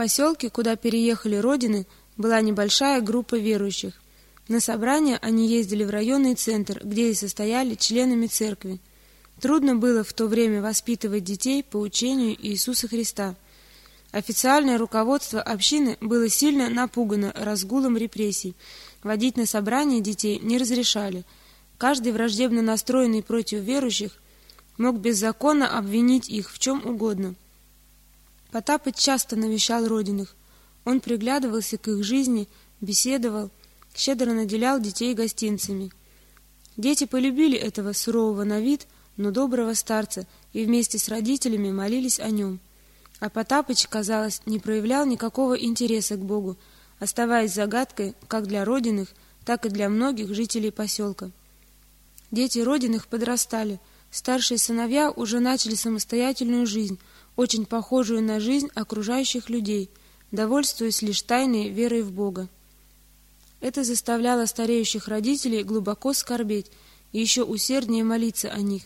поселке, куда переехали родины, была небольшая группа верующих. На собрания они ездили в районный центр, где и состояли членами церкви. Трудно было в то время воспитывать детей по учению Иисуса Христа. Официальное руководство общины было сильно напугано разгулом репрессий. Водить на собрания детей не разрешали. Каждый враждебно настроенный против верующих мог беззаконно обвинить их в чем угодно. Потапыч часто навещал родиных. Он приглядывался к их жизни, беседовал, щедро наделял детей гостинцами. Дети полюбили этого сурового на вид, но доброго старца и вместе с родителями молились о нем. А Потапыч, казалось, не проявлял никакого интереса к Богу, оставаясь загадкой как для родиных, так и для многих жителей поселка. Дети родиных подрастали, старшие сыновья уже начали самостоятельную жизнь, очень похожую на жизнь окружающих людей, довольствуясь лишь тайной верой в Бога. Это заставляло стареющих родителей глубоко скорбеть и еще усерднее молиться о них.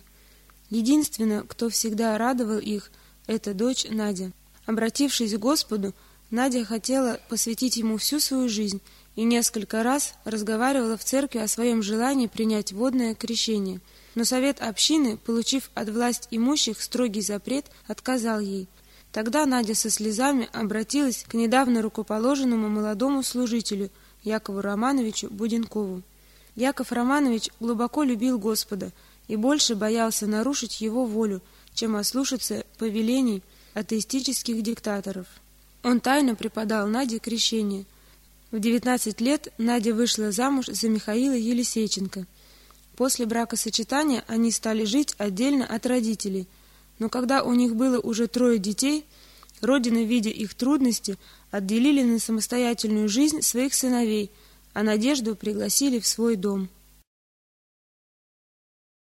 Единственное, кто всегда радовал их – это дочь Надя. Обратившись к Господу, Надя хотела посвятить ему всю свою жизнь и несколько раз разговаривала в церкви о своем желании принять водное крещение. Но совет общины, получив от власть имущих строгий запрет, отказал ей. Тогда Надя со слезами обратилась к недавно рукоположенному молодому служителю Якову Романовичу Буденкову. Яков Романович глубоко любил Господа и больше боялся нарушить его волю, чем ослушаться повелений атеистических диктаторов. Он тайно преподал Наде крещение. В 19 лет Надя вышла замуж за Михаила Елисейченко. После бракосочетания они стали жить отдельно от родителей, но когда у них было уже трое детей, родины, видя их трудности, отделили на самостоятельную жизнь своих сыновей, а Надежду пригласили в свой дом.